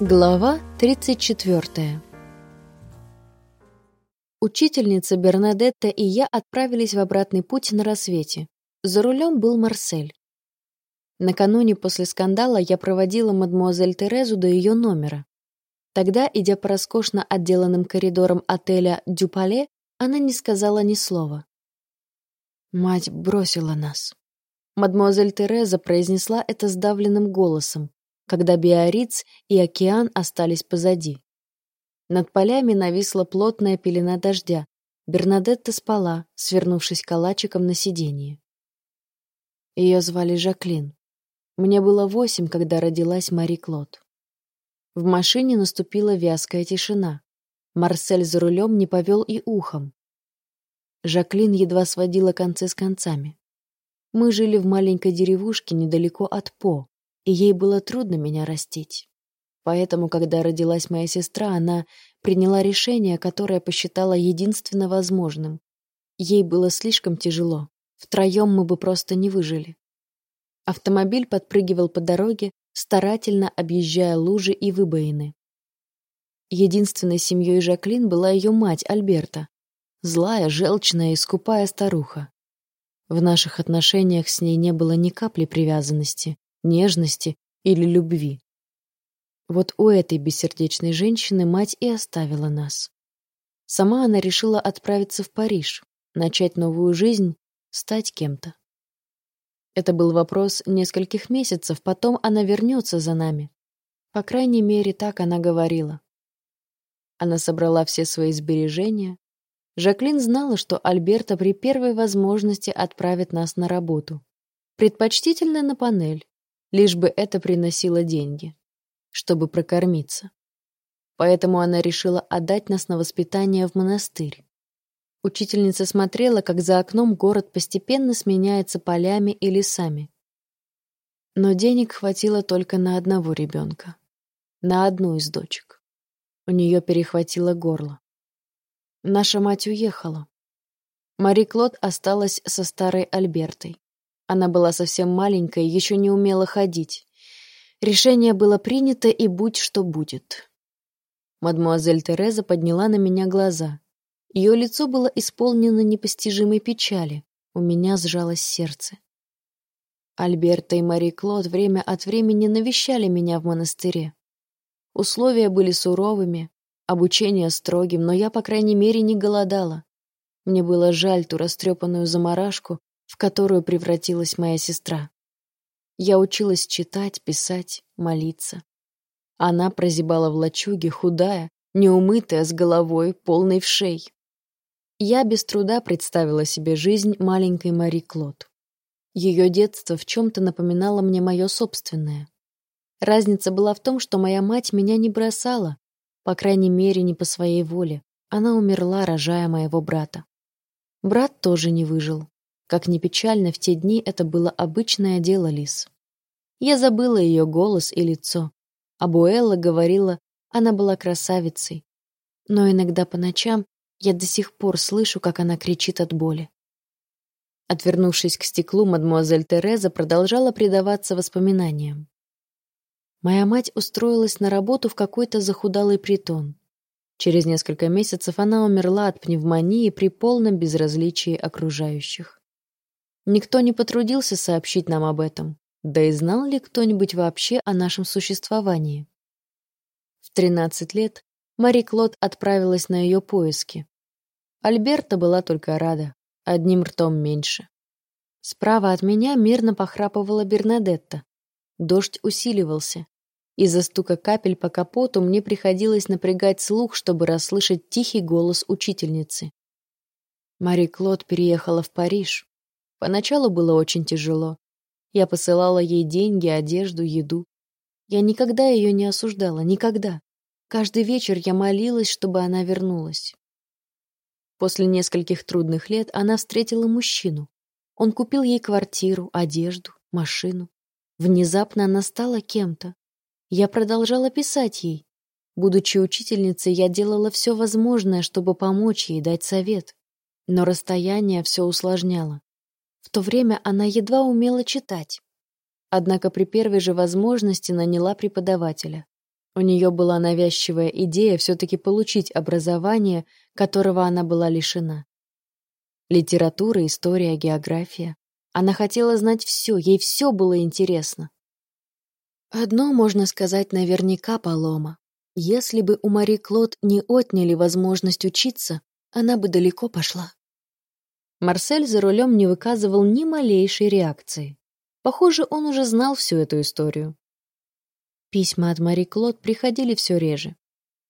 Глава 34 Учительница Бернадетта и я отправились в обратный путь на рассвете. За рулем был Марсель. Накануне после скандала я проводила мадмуазель Терезу до ее номера. Тогда, идя по роскошно отделанным коридорам отеля «Дюпале», она не сказала ни слова. Мать бросила нас. Мадмуазель Тереза произнесла это сдавленным голосом, когда Биориц и океан остались позади. Над полями нависла плотная пелена дождя. Бернадетта спала, свернувшись калачиком на сиденье. Ее звали Жаклин. Мне было восемь, когда родилась Мари Клод. В машине наступила вязкая тишина. Марсель за рулем не повел и ухом. Жаклин едва сводила концы с концами. Мы жили в маленькой деревушке недалеко от По, и ей было трудно меня растить. Поэтому, когда родилась моя сестра, она приняла решение, которое посчитала единственно возможным. Ей было слишком тяжело. Втроем мы бы просто не выжили. Автомобиль подпрыгивал по дороге, старательно объезжая лужи и выбоины. Единственной семьей Жаклин была ее мать Альберта, злая, желчная и скупая старуха. В наших отношениях с ней не было ни капли привязанности, нежности или любви. Вот у этой бессердечной женщины мать и оставила нас. Сама она решила отправиться в Париж, начать новую жизнь, стать кем-то. Это был вопрос нескольких месяцев, потом она вернется за нами. По крайней мере, так она говорила. Она собрала все свои сбережения. Жаклин знала, что Альберта при первой возможности отправит нас на работу. Предпочтительно на панель, лишь бы это приносило деньги, чтобы прокормиться. Поэтому она решила отдать нас на воспитание в монастырь. Учительница смотрела, как за окном город постепенно сменяется полями и лесами. Но денег хватило только на одного ребенка, на одну из дочек. У нее перехватило горло. Наша мать уехала. Мари Клод осталась со старой Альбертой. Она была совсем маленькая, еще не умела ходить. Решение было принято, и будь что будет. Мадмуазель Тереза подняла на меня глаза. Ее лицо было исполнено непостижимой печали. У меня сжалось сердце. Альберта и Мари Клод время от времени навещали меня в монастыре. Условия были суровыми, обучение строгим, но я, по крайней мере, не голодала. Мне было жаль ту растрепанную заморашку, в которую превратилась моя сестра. Я училась читать, писать, молиться. Она прозябала в лачуге, худая, неумытая, с головой, полной вшей. Я без труда представила себе жизнь маленькой Мари Клод. Ее детство в чем-то напоминало мне мое собственное. Разница была в том, что моя мать меня не бросала, по крайней мере, не по своей воле. Она умерла, рожая моего брата. Брат тоже не выжил. Как ни печально, в те дни это было обычное дело Лис. Я забыла ее голос и лицо. А Буэлла говорила, она была красавицей. Но иногда по ночам я до сих пор слышу, как она кричит от боли. Отвернувшись к стеклу, мадмуазель Тереза продолжала предаваться воспоминаниям. Моя мать устроилась на работу в какой-то захудалый притон. Через несколько месяцев она умерла от пневмонии при полном безразличии окружающих. Никто не потрудился сообщить нам об этом. Да и знал ли кто-нибудь вообще о нашем существовании? В 13 лет Мари Клод отправилась на ее поиски. Альберта была только рада, одним ртом меньше. Справа от меня мирно похрапывала Бернадетта. Дождь усиливался. Из-за стука капель по капоту мне приходилось напрягать слух, чтобы расслышать тихий голос учительницы. Мари Клод переехала в Париж. Поначалу было очень тяжело. Я посылала ей деньги, одежду, еду. Я никогда ее не осуждала, никогда. Каждый вечер я молилась, чтобы она вернулась. После нескольких трудных лет она встретила мужчину. Он купил ей квартиру, одежду, машину. Внезапно она стала кем-то. Я продолжала писать ей. Будучи учительницей, я делала все возможное, чтобы помочь ей, дать совет. Но расстояние все усложняло. В то время она едва умела читать. Однако при первой же возможности наняла преподавателя. У нее была навязчивая идея все-таки получить образование, которого она была лишена. Литература, история, география. Она хотела знать все, ей все было интересно. Одно можно сказать наверняка, Палома. Если бы у Мари Клод не отняли возможность учиться, она бы далеко пошла. Марсель за рулем не выказывал ни малейшей реакции. Похоже, он уже знал всю эту историю. Письма от Мари Клод приходили все реже.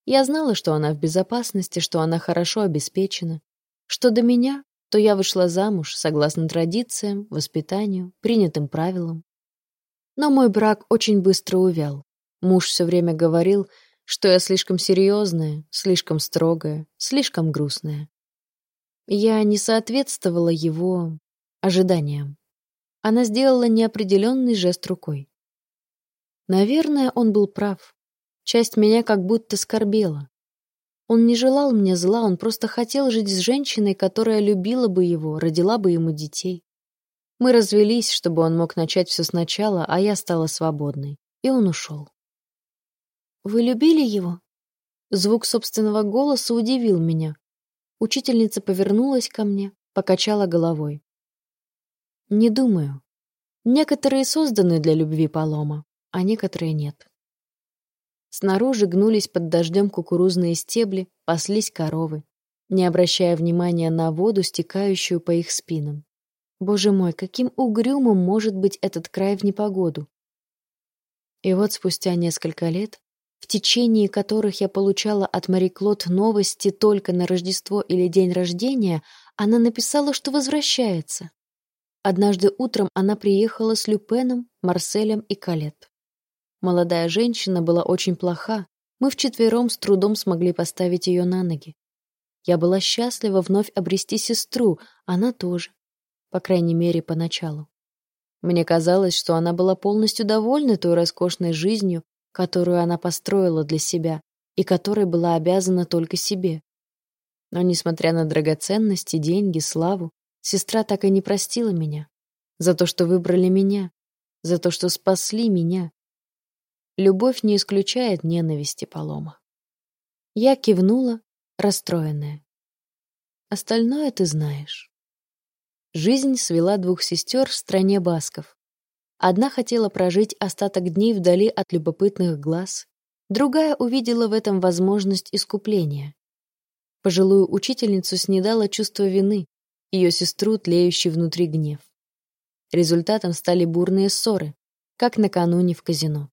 Я знала, что она в безопасности, что она хорошо обеспечена. Что до меня, то я вышла замуж согласно традициям, воспитанию, принятым правилам. Но мой брак очень быстро увял. Муж все время говорил, что я слишком серьезная, слишком строгая, слишком грустная. Я не соответствовала его ожиданиям. Она сделала неопределенный жест рукой. Наверное, он был прав. Часть меня как будто скорбела. Он не желал мне зла, он просто хотел жить с женщиной, которая любила бы его, родила бы ему детей. Мы развелись, чтобы он мог начать все сначала, а я стала свободной. И он ушел. «Вы любили его?» Звук собственного голоса удивил меня. Учительница повернулась ко мне, покачала головой. «Не думаю. Некоторые созданы для любви Палома а некоторые нет. Снаружи гнулись под дождем кукурузные стебли, паслись коровы, не обращая внимания на воду, стекающую по их спинам. Боже мой, каким угрюмым может быть этот край в непогоду! И вот спустя несколько лет, в течение которых я получала от Мари Клод новости только на Рождество или день рождения, она написала, что возвращается. Однажды утром она приехала с Люпеном, Марселем и Калет. Молодая женщина была очень плоха. Мы вчетвером с трудом смогли поставить ее на ноги. Я была счастлива вновь обрести сестру, она тоже. По крайней мере, поначалу. Мне казалось, что она была полностью довольна той роскошной жизнью, которую она построила для себя и которой была обязана только себе. Но, несмотря на драгоценности, деньги, славу, сестра так и не простила меня. За то, что выбрали меня. За то, что спасли меня. Любовь не исключает ненависти Палома. Я кивнула, расстроенная. Остальное ты знаешь. Жизнь свела двух сестер в стране басков. Одна хотела прожить остаток дней вдали от любопытных глаз, другая увидела в этом возможность искупления. Пожилую учительницу снедало чувство вины, ее сестру тлеющий внутри гнев. Результатом стали бурные ссоры, как накануне в казино.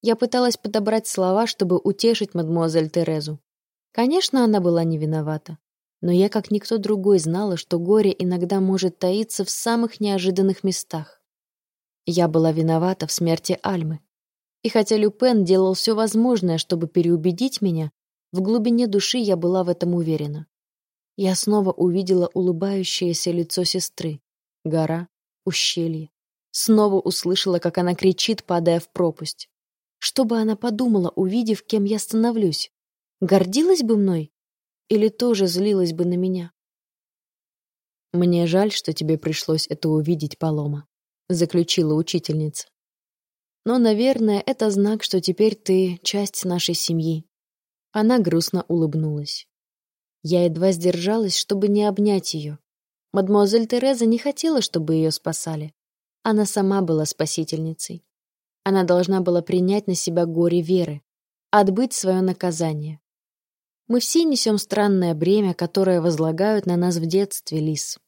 Я пыталась подобрать слова, чтобы утешить мадмуазель Терезу. Конечно, она была не виновата. Но я, как никто другой, знала, что горе иногда может таиться в самых неожиданных местах. Я была виновата в смерти Альмы. И хотя Люпен делал все возможное, чтобы переубедить меня, в глубине души я была в этом уверена. Я снова увидела улыбающееся лицо сестры. Гора, ущелье. Снова услышала, как она кричит, падая в пропасть. Что бы она подумала, увидев, кем я становлюсь? Гордилась бы мной? Или тоже злилась бы на меня? «Мне жаль, что тебе пришлось это увидеть, Палома», — заключила учительница. «Но, наверное, это знак, что теперь ты часть нашей семьи». Она грустно улыбнулась. Я едва сдержалась, чтобы не обнять ее. Мадемуазель Тереза не хотела, чтобы ее спасали. Она сама была спасительницей. Она должна была принять на себя горе веры, отбыть свое наказание. Мы все несем странное бремя, которое возлагают на нас в детстве, Лис.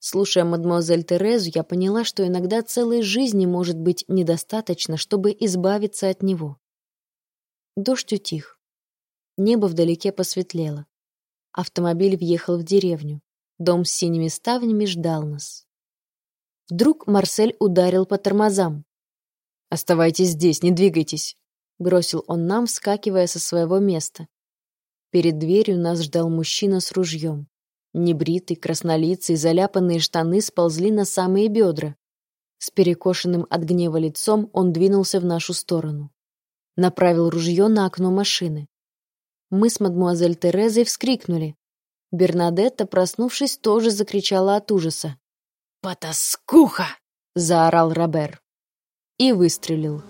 Слушая мадемуазель Терезу, я поняла, что иногда целой жизни может быть недостаточно, чтобы избавиться от него. Дождь утих. Небо вдалеке посветлело. Автомобиль въехал в деревню. Дом с синими ставнями ждал нас. Вдруг Марсель ударил по тормозам. «Оставайтесь здесь, не двигайтесь», — бросил он нам, вскакивая со своего места. Перед дверью нас ждал мужчина с ружьем. Небритый, краснолицый, заляпанные штаны сползли на самые бедра. С перекошенным от гнева лицом он двинулся в нашу сторону. Направил ружье на окно машины. Мы с мадмуазель Терезой вскрикнули. Бернадетта, проснувшись, тоже закричала от ужаса. «Потаскуха!» — заорал Робер и выстрелил.